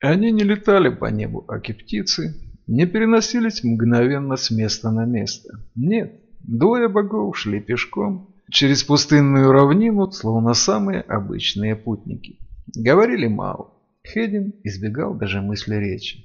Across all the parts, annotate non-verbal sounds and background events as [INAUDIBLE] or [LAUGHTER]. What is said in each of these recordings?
Они не летали по небу, а птицы не переносились мгновенно с места на место. Нет, двое богов шли пешком через пустынную равнину, словно самые обычные путники. Говорили мало. Хедин избегал даже мысли речи.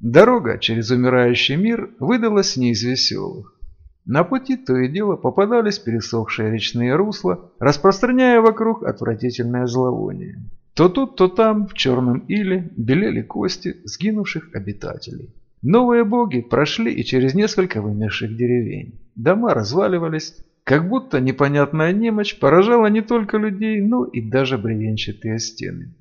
Дорога через умирающий мир выдалась не из веселых. На пути то и дело попадались пересохшие речные русла, распространяя вокруг отвратительное зловоние. То тут, то там, в черном иле, белели кости сгинувших обитателей. Новые боги прошли и через несколько вымерших деревень. Дома разваливались, как будто непонятная немощь поражала не только людей, но и даже бревенчатые стены.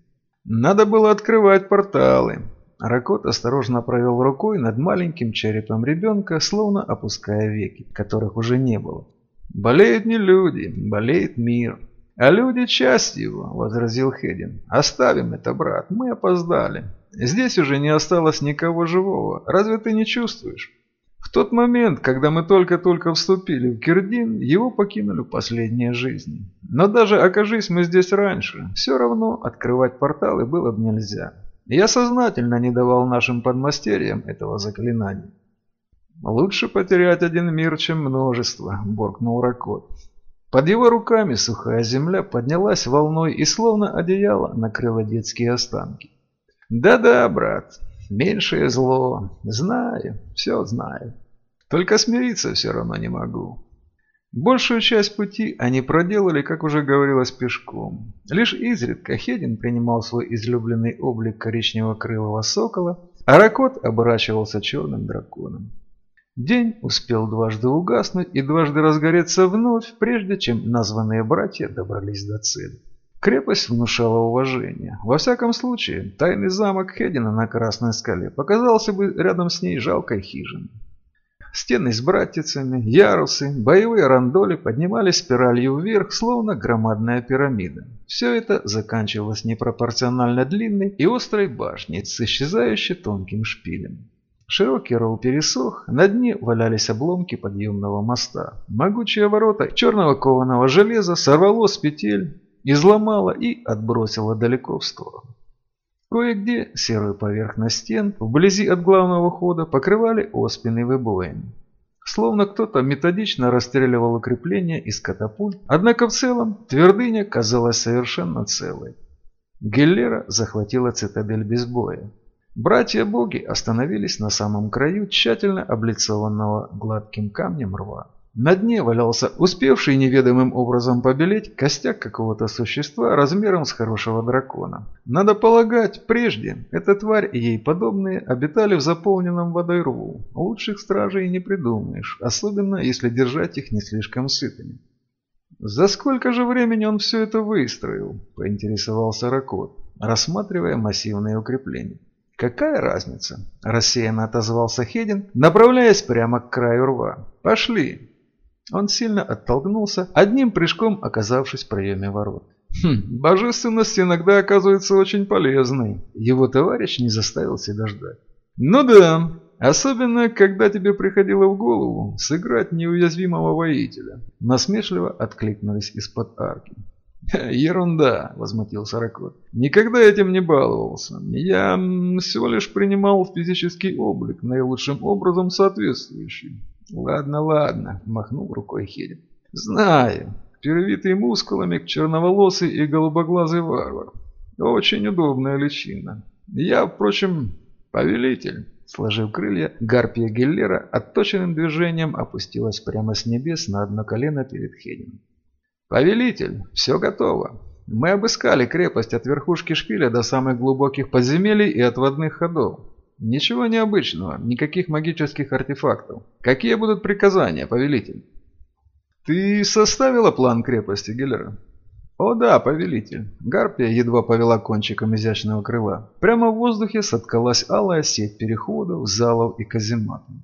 Надо было открывать порталы. Ракот осторожно провел рукой над маленьким черепом ребенка, словно опуская веки, которых уже не было. «Болеют не люди, болеет мир». «А люди – часть его», – возразил Хедин. «Оставим это, брат, мы опоздали. Здесь уже не осталось никого живого. Разве ты не чувствуешь?» В тот момент, когда мы только-только вступили в Кирдин, его покинули последние жизни. Но даже окажись мы здесь раньше, все равно открывать порталы было бы нельзя. Я сознательно не давал нашим подмастерьям этого заклинания. «Лучше потерять один мир, чем множество», – буркнул Ракот. Под его руками сухая земля поднялась волной и словно одеяло накрыла детские останки. «Да-да, брат, меньшее зло. Знаю, все знаю. Только смириться все равно не могу». Большую часть пути они проделали, как уже говорилось, пешком. Лишь изредка Хедин принимал свой излюбленный облик коричнево-крылого сокола, а Ракот оборачивался черным драконом. День успел дважды угаснуть и дважды разгореться вновь, прежде чем названные братья добрались до цели. Крепость внушала уважение. Во всяком случае, тайный замок Хедина на Красной скале показался бы рядом с ней жалкой хижиной. Стены с братицами, ярусы, боевые рандоли поднимались спиралью вверх, словно громадная пирамида. Все это заканчивалось непропорционально длинной и острой башней с исчезающе тонким шпилем. Широкий ров пересох, на дне валялись обломки подъемного моста. Могучие ворота черного кованого железа сорвало с петель, изломало и отбросило далеко в сторону. Кое-где серую поверхность стен вблизи от главного хода покрывали оспины выбоины. Словно кто-то методично расстреливал укрепления из катапульт, однако в целом твердыня казалась совершенно целой. Геллера захватила цитадель без боя. Братья-боги остановились на самом краю тщательно облицованного гладким камнем рва. На дне валялся успевший неведомым образом побелеть костяк какого-то существа размером с хорошего дракона. Надо полагать, прежде эта тварь и ей подобные обитали в заполненном водой рву. Лучших стражей не придумаешь, особенно если держать их не слишком сытыми. «За сколько же времени он все это выстроил?» – поинтересовался Ракот, рассматривая массивные укрепления. «Какая разница?» – рассеянно отозвался Хедин, направляясь прямо к краю рва. «Пошли!» Он сильно оттолкнулся, одним прыжком оказавшись в проеме ворот. Хм, божественность иногда оказывается очень полезной. Его товарищ не заставил себя ждать. Ну да, особенно когда тебе приходило в голову сыграть неуязвимого воителя. Насмешливо откликнулись из-под арки. [LAUGHS] «Ерунда!» – возмутился Ракот. «Никогда этим не баловался. Я всего лишь принимал физический облик, наилучшим образом соответствующий». «Ладно, ладно», – махнул рукой Хедин. «Знаю. Перевитый мускулами, черноволосый и голубоглазый варвар. Очень удобная личина. Я, впрочем, повелитель». Сложив крылья, гарпия Геллера отточенным движением опустилась прямо с небес на одно колено перед Хедином. «Повелитель, все готово. Мы обыскали крепость от верхушки шпиля до самых глубоких подземелий и отводных ходов. Ничего необычного, никаких магических артефактов. Какие будут приказания, повелитель?» «Ты составила план крепости, Геллера?» «О да, повелитель!» Гарпия едва повела кончиком изящного крыла. Прямо в воздухе соткалась алая сеть переходов, залов и казематов.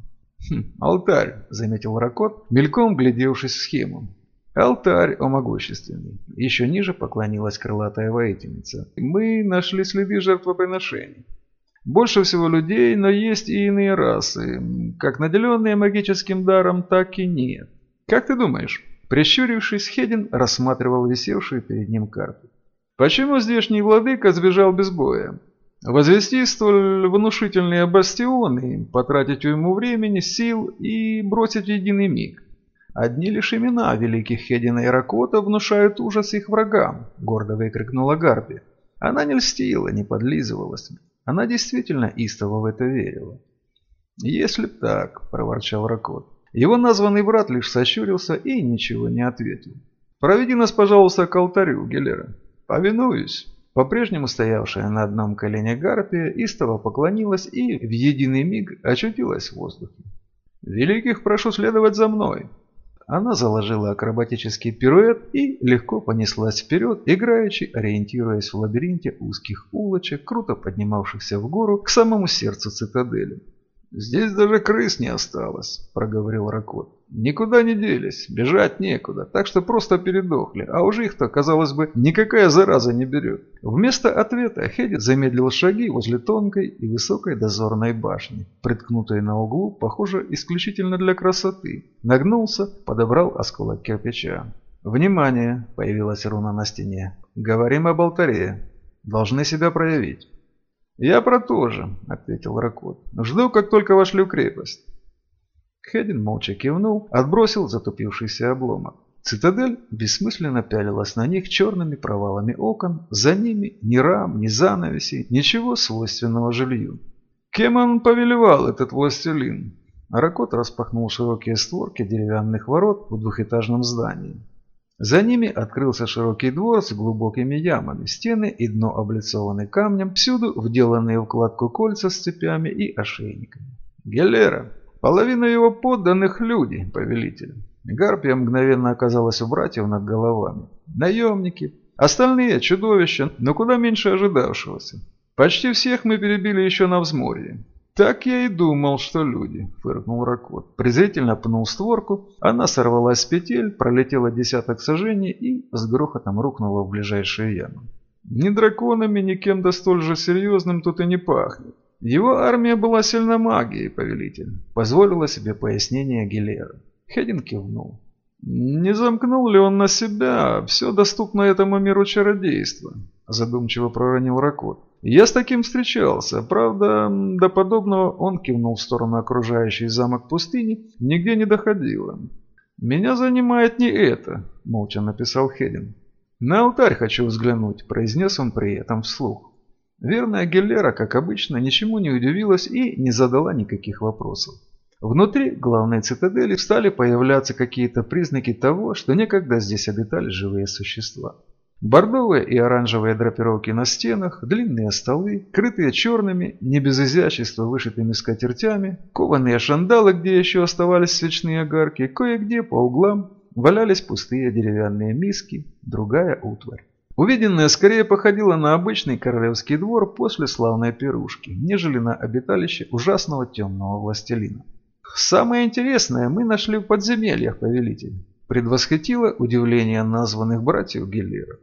«Хм, алтарь!» – заметил Ракот, мельком глядевшись в схему. «Алтарь, о могущественный!» Еще ниже поклонилась крылатая воительница. «Мы нашли следы жертвоприношений. Больше всего людей, но есть и иные расы, как наделенные магическим даром, так и нет. Как ты думаешь?» Прищурившись, Хедин рассматривал висевшую перед ним карту. «Почему здешний владыка сбежал без боя? Возвести столь внушительные бастионы, потратить ему времени, сил и бросить в единый миг. Одни лишь имена великих Хедина и Ракота внушают ужас их врагам, гордо выкрикнула Гарпи. Она не льстила, не подлизывалась. Она действительно истово в это верила. «Если б так», – проворчал Ракот. Его названный брат лишь сощурился и ничего не ответил. «Проведи нас, пожалуйста, к алтарю, Гелера». «Повинуюсь». По-прежнему стоявшая на одном колене Гарпия истово поклонилась и в единый миг очутилась в воздухе. «Великих прошу следовать за мной!» Она заложила акробатический пируэт и легко понеслась вперед, играючи, ориентируясь в лабиринте узких улочек, круто поднимавшихся в гору к самому сердцу цитадели. «Здесь даже крыс не осталось», – проговорил Ракот. «Никуда не делись, бежать некуда, так что просто передохли, а уже их-то, казалось бы, никакая зараза не берет». Вместо ответа Хедди замедлил шаги возле тонкой и высокой дозорной башни, приткнутой на углу, похоже, исключительно для красоты. Нагнулся, подобрал осколок кирпича. «Внимание!» – появилась руна на стене. «Говорим об алтаре. Должны себя проявить». «Я про то же», — ответил Ракот. «Жду, как только вошли в крепость». Хедин молча кивнул, отбросил затупившийся обломок. Цитадель бессмысленно пялилась на них черными провалами окон, за ними ни рам, ни занавесей, ничего свойственного жилью. Кем он повелевал, этот властелин? Ракот распахнул широкие створки деревянных ворот в двухэтажном здании. За ними открылся широкий двор с глубокими ямами, стены и дно облицованы камнем, всюду вделанные в кладку кольца с цепями и ошейниками. Гелера. Половина его подданных люди, повелитель. Гарпия мгновенно оказалась у братьев над головами. Наемники. Остальные чудовища, но куда меньше ожидавшегося. Почти всех мы перебили еще на взморье. «Так я и думал, что люди», – фыркнул Ракот. Презрительно пнул створку, она сорвалась с петель, пролетела десяток сажений и с грохотом рухнула в ближайшие ямы. Ни драконами, ни кем-то столь же серьезным тут и не пахнет. Его армия была сильна магией, повелитель. Позволила себе пояснение Гилера. Хедин кивнул. Не замкнул ли он на себя все доступно этому миру чародейства? Задумчиво проронил Ракот. Я с таким встречался. Правда, до подобного он кивнул в сторону окружающей замок пустыни, нигде не доходило. «Меня занимает не это», – молча написал Хедин. «На алтарь хочу взглянуть», – произнес он при этом вслух. Верная Геллера, как обычно, ничему не удивилась и не задала никаких вопросов. Внутри главной цитадели стали появляться какие-то признаки того, что некогда здесь обитали живые существа. Бордовые и оранжевые драпировки на стенах, длинные столы, крытые черными, не без изящества вышитыми скатертями, кованые шандалы, где еще оставались свечные огарки, кое-где по углам валялись пустые деревянные миски, другая утварь. Увиденное скорее походило на обычный королевский двор после славной пирушки, нежели на обиталище ужасного темного властелина. Самое интересное мы нашли в подземельях, повелитель предвосхитило удивление названных братьев Геллера.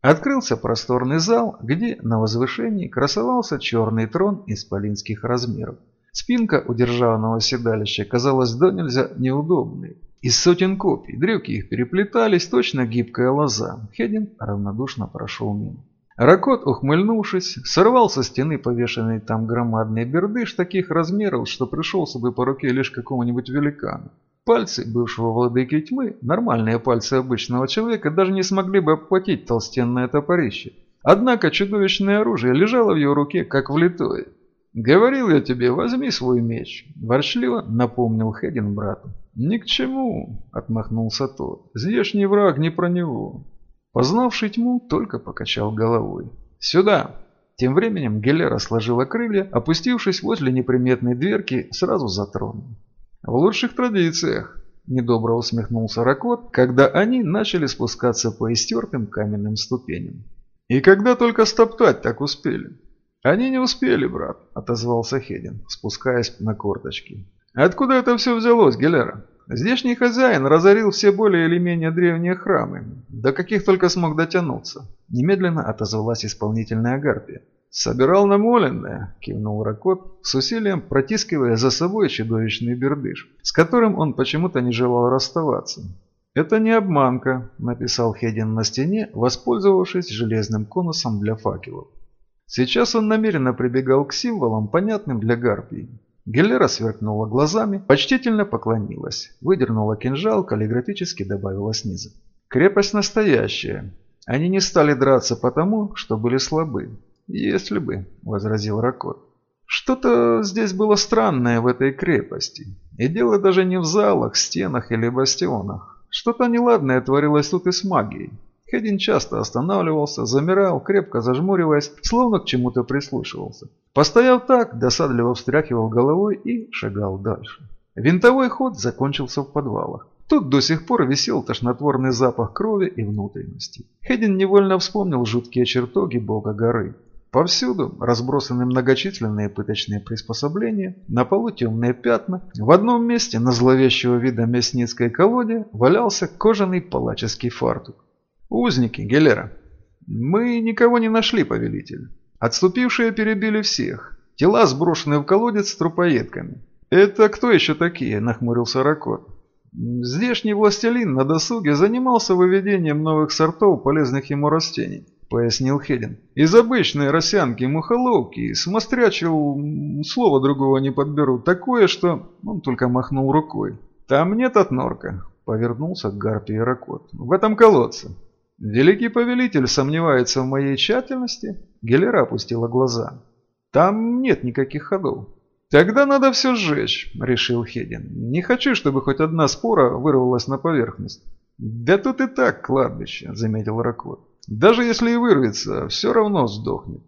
Открылся просторный зал, где на возвышении красовался черный трон исполинских размеров. Спинка удержанного седалища казалась до нельзя неудобной. Из сотен копий дрюки их переплетались, точно гибкая лоза. Хедин равнодушно прошел мимо. Ракот, ухмыльнувшись, сорвал со стены повешенный там громадный бердыш таких размеров, что пришелся бы по руке лишь какому-нибудь великану. Пальцы бывшего владыки тьмы, нормальные пальцы обычного человека, даже не смогли бы обхватить толстенное топорище. Однако чудовищное оружие лежало в его руке, как влитое. «Говорил я тебе, возьми свой меч», – ворчливо напомнил Хедин брату. «Ни к чему», – отмахнулся тот. «Здешний враг не про него». Познавший тьму, только покачал головой. «Сюда!» Тем временем Гелера сложила крылья, опустившись возле неприметной дверки сразу за троном. В лучших традициях, недобро усмехнулся Ракот, когда они начали спускаться по истертым каменным ступеням. И когда только стоптать так успели? Они не успели, брат, отозвался Хедин, спускаясь на корточки. Откуда это все взялось, Гелера? Здешний хозяин разорил все более или менее древние храмы, до каких только смог дотянуться. Немедленно отозвалась исполнительная гарпия. «Собирал намоленное», – кивнул Ракот, с усилием протискивая за собой чудовищный бердыш, с которым он почему-то не желал расставаться. «Это не обманка», – написал Хедин на стене, воспользовавшись железным конусом для факелов. Сейчас он намеренно прибегал к символам, понятным для гарпии. Геллера сверкнула глазами, почтительно поклонилась, выдернула кинжал, каллиграфически добавила снизу. Крепость настоящая. Они не стали драться потому, что были слабы. Если бы, возразил Ракот. Что-то здесь было странное в этой крепости. И дело даже не в залах, стенах или бастионах. Что-то неладное творилось тут и с магией. Хедин часто останавливался, замирал, крепко зажмуриваясь, словно к чему-то прислушивался. Постояв так, досадливо встряхивал головой и шагал дальше. Винтовой ход закончился в подвалах. Тут до сих пор висел тошнотворный запах крови и внутренности. Хедин невольно вспомнил жуткие чертоги бога горы. Повсюду разбросаны многочисленные пыточные приспособления, на полу темные пятна. В одном месте на зловещего вида мясницкой колоде валялся кожаный палаческий фартук. «Узники, Гелера!» «Мы никого не нашли, повелитель. Отступившие перебили всех. Тела сброшены в колодец с трупоедками». «Это кто еще такие?» – нахмурился Ракот. «Здешний властелин на досуге занимался выведением новых сортов полезных ему растений», – пояснил Хедин. «Из обычной росянки мухоловки смострячил, слова другого не подберу, такое, что...» Он только махнул рукой. «Там нет отнорка», – повернулся к Гарпии Ракот. «В этом колодце». «Великий повелитель сомневается в моей тщательности?» Гелера опустила глаза. «Там нет никаких ходов». «Тогда надо все сжечь», — решил Хедин. «Не хочу, чтобы хоть одна спора вырвалась на поверхность». «Да тут и так кладбище», — заметил Ракот. «Даже если и вырвется, все равно сдохнет.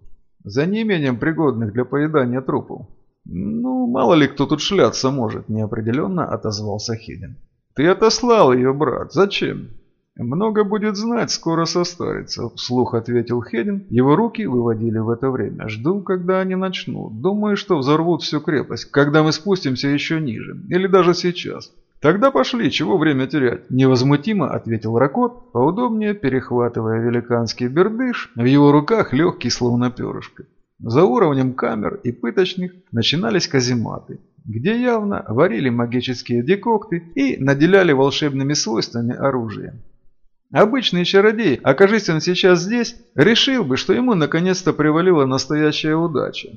За неимением пригодных для поедания трупов». «Ну, мало ли кто тут шляться может», — неопределенно отозвался Хедин. «Ты отослал ее, брат. Зачем?» «Много будет знать, скоро состарится», – вслух ответил Хедин. Его руки выводили в это время. «Жду, когда они начнут. Думаю, что взорвут всю крепость, когда мы спустимся еще ниже. Или даже сейчас». «Тогда пошли, чего время терять?» – невозмутимо ответил Ракот, поудобнее перехватывая великанский бердыш, в его руках легкий словно перышко. За уровнем камер и пыточных начинались казематы, где явно варили магические декокты и наделяли волшебными свойствами оружие. Обычный чародей, окажись он сейчас здесь, решил бы, что ему наконец-то привалила настоящая удача.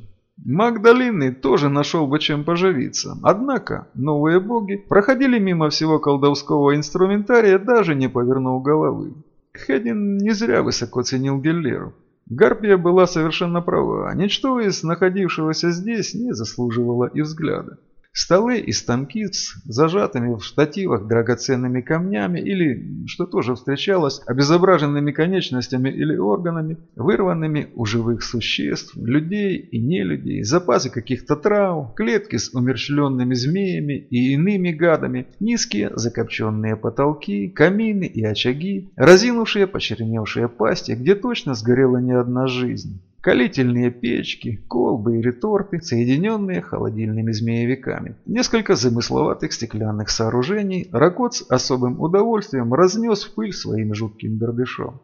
Магдалины тоже нашел бы чем поживиться. Однако новые боги проходили мимо всего колдовского инструментария, даже не повернув головы. Хедин не зря высоко ценил Геллеру. Гарпия была совершенно права. Ничто из находившегося здесь не заслуживало и взгляда. Столы и станки с зажатыми в штативах драгоценными камнями или, что тоже встречалось, обезображенными конечностями или органами, вырванными у живых существ, людей и нелюдей, запасы каких-то трав, клетки с умерщвленными змеями и иными гадами, низкие закопченные потолки, камины и очаги, разинувшие почерневшие пасти, где точно сгорела не одна жизнь. Калительные печки, колбы и реторты, соединенные холодильными змеевиками. Несколько замысловатых стеклянных сооружений Ракот с особым удовольствием разнес в пыль своим жутким бердышом.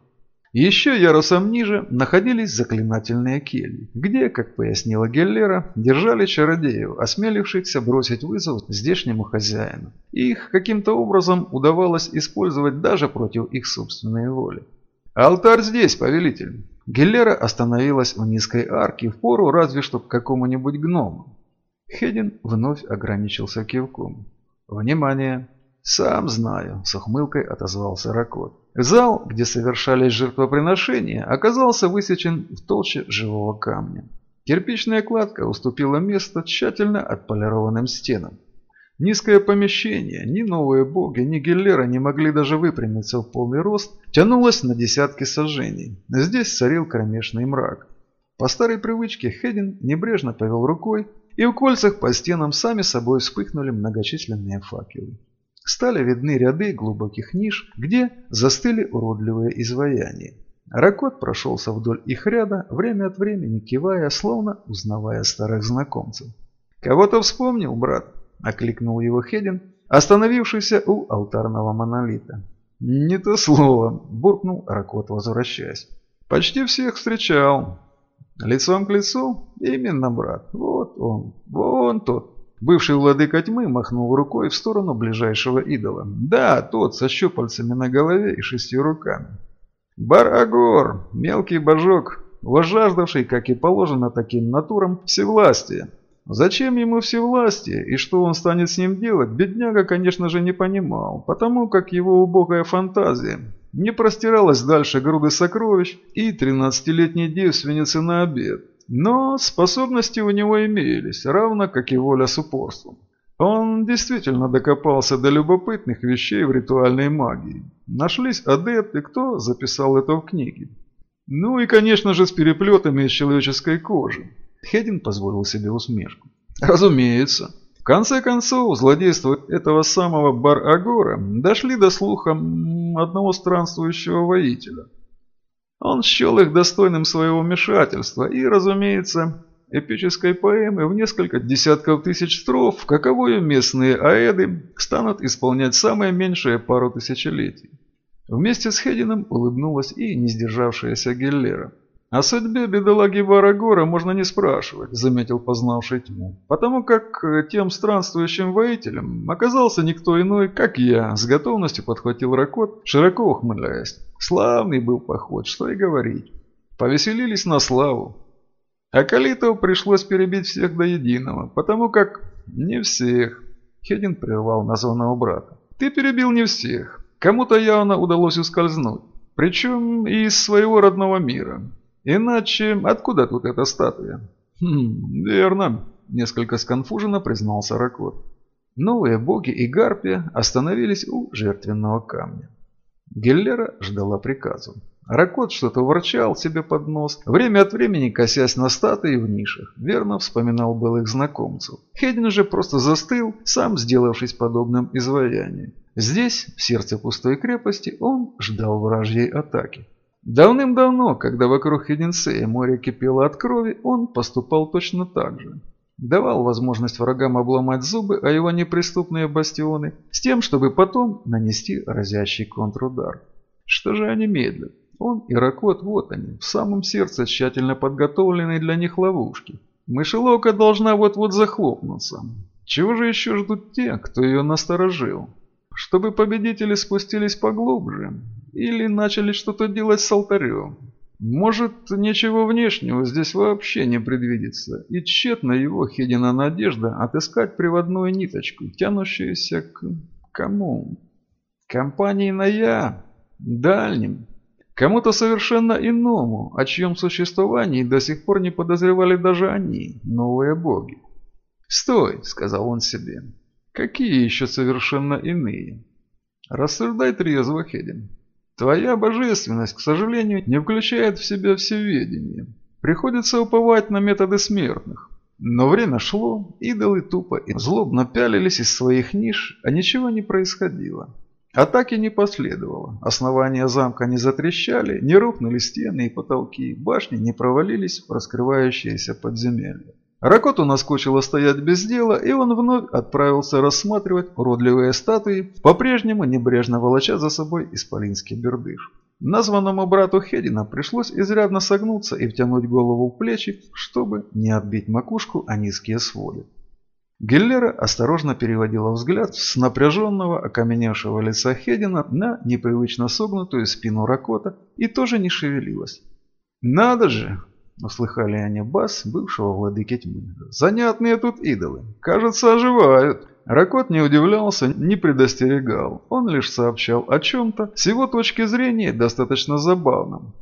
Еще ярусом ниже находились заклинательные кельи, где, как пояснила Геллера, держали чародеев, осмелившихся бросить вызов здешнему хозяину. Их каким-то образом удавалось использовать даже против их собственной воли. «Алтарь здесь, повелитель!» Геллера остановилась в низкой арке, в пору разве что к какому-нибудь гному. Хедин вновь ограничился кивком. «Внимание!» «Сам знаю», – с ухмылкой отозвался Ракот. Зал, где совершались жертвоприношения, оказался высечен в толще живого камня. Кирпичная кладка уступила место тщательно отполированным стенам. Низкое помещение, ни новые боги, ни Геллера не могли даже выпрямиться в полный рост, тянулось на десятки сожжений. Здесь царил кромешный мрак. По старой привычке Хедин небрежно повел рукой, и в кольцах по стенам сами собой вспыхнули многочисленные факелы. Стали видны ряды глубоких ниш, где застыли уродливые изваяния. Ракот прошелся вдоль их ряда, время от времени кивая, словно узнавая старых знакомцев. «Кого-то вспомнил, брат?» – окликнул его Хедин, остановившийся у алтарного монолита. «Не то слово», – буркнул Ракот, возвращаясь. «Почти всех встречал. Лицом к лицу? Именно, брат. Вот он. Вон тот». Бывший владыка тьмы махнул рукой в сторону ближайшего идола. «Да, тот со щупальцами на голове и шестью руками». «Барагор, мелкий божок, возжаждавший, как и положено таким натурам, всевластия. Зачем ему всевластие и что он станет с ним делать, бедняга, конечно же, не понимал, потому как его убогая фантазия не простиралась дальше груды сокровищ и 13-летней девственницы на обед. Но способности у него имелись, равно как и воля с упорством. Он действительно докопался до любопытных вещей в ритуальной магии. Нашлись адепты, кто записал это в книге. Ну и, конечно же, с переплетами из человеческой кожи. Хедин позволил себе усмешку. Разумеется. В конце концов, злодейства этого самого Бар-Агора дошли до слуха одного странствующего воителя. Он счел их достойным своего вмешательства и, разумеется, эпической поэмы в несколько десятков тысяч строф, каковую местные аэды станут исполнять самое меньшее пару тысячелетий. Вместе с Хедином улыбнулась и не сдержавшаяся Геллера. «О судьбе бедолаги Барагора можно не спрашивать», – заметил познавший тьму, «потому как э, тем странствующим воителем оказался никто иной, как я», – с готовностью подхватил Ракот, широко ухмыляясь. «Славный был поход, что и говорить. Повеселились на славу. А Калитов пришлось перебить всех до единого, потому как не всех». Хедин прервал названного брата. «Ты перебил не всех. Кому-то явно удалось ускользнуть, причем и из своего родного мира». Иначе откуда тут эта статуя? Хм, верно, несколько сконфуженно признался Ракот. Новые боги и Гарпия остановились у жертвенного камня. Геллера ждала приказа. Ракот что-то ворчал себе под нос, время от времени косясь на статуи в нишах. Верно вспоминал былых знакомцев. Хедин же просто застыл, сам сделавшись подобным изваянию. Здесь, в сердце пустой крепости, он ждал вражьей атаки. Давным-давно, когда вокруг Хеденсея море кипело от крови, он поступал точно так же. Давал возможность врагам обломать зубы о его неприступные бастионы, с тем, чтобы потом нанести разящий контрудар. Что же они медлят? Он и Ракот, вот они, в самом сердце тщательно подготовленной для них ловушки. Мышеловка должна вот-вот захлопнуться. Чего же еще ждут те, кто ее насторожил? Чтобы победители спустились поглубже, или начали что-то делать с алтарем. Может, ничего внешнего здесь вообще не предвидится, и тщетно его Хедина надежда отыскать приводную ниточку, тянущуюся к... кому? Компании на «я», дальним, кому-то совершенно иному, о чьем существовании до сих пор не подозревали даже они, новые боги. «Стой», — сказал он себе, — «какие еще совершенно иные?» «Рассуждай трезво, Хедин». Твоя божественность, к сожалению, не включает в себя всеведение. Приходится уповать на методы смертных. Но время шло, идолы тупо и злобно пялились из своих ниш, а ничего не происходило. Атаки не последовало, основания замка не затрещали, не рухнули стены и потолки, башни не провалились в раскрывающиеся подземелья. Ракоту наскучило стоять без дела, и он вновь отправился рассматривать уродливые статуи, по-прежнему небрежно волоча за собой исполинский бердыш. Названному брату Хедина пришлось изрядно согнуться и втянуть голову в плечи, чтобы не отбить макушку о низкие своды. Геллера осторожно переводила взгляд с напряженного, окаменевшего лица Хедина на непривычно согнутую спину Ракота и тоже не шевелилась. «Надо же!» Услыхали они бас бывшего владыки тьмы. «Занятные тут идолы. Кажется, оживают». Ракот не удивлялся, не предостерегал. Он лишь сообщал о чем-то, с его точки зрения, достаточно забавном.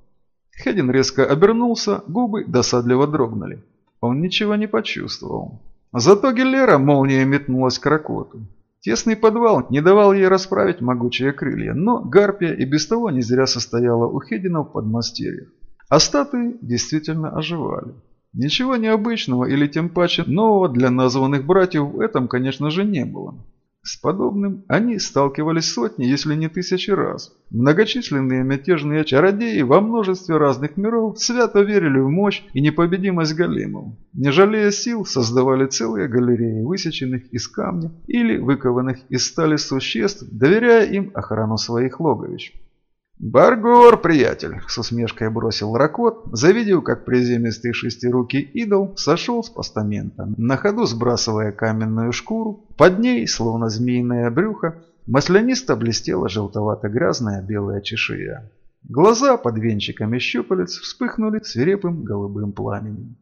Хедин резко обернулся, губы досадливо дрогнули. Он ничего не почувствовал. Зато Геллера молнией метнулась к Ракоту. Тесный подвал не давал ей расправить могучие крылья, но Гарпия и без того не зря состояла у Хедина в подмастерьях. А статуи действительно оживали. Ничего необычного или тем паче нового для названных братьев в этом, конечно же, не было. С подобным они сталкивались сотни, если не тысячи раз. Многочисленные мятежные чародеи во множестве разных миров свято верили в мощь и непобедимость големов. Не жалея сил, создавали целые галереи, высеченных из камня или выкованных из стали существ, доверяя им охрану своих логовищ. «Баргор, приятель!» – с усмешкой бросил Ракот, завидев, как приземистый шестирукий идол сошел с постамента, на ходу сбрасывая каменную шкуру. Под ней, словно змеиное брюхо, маслянисто блестела желтовато-грязная белая чешуя. Глаза под венчиками щупалец вспыхнули свирепым голубым пламенем.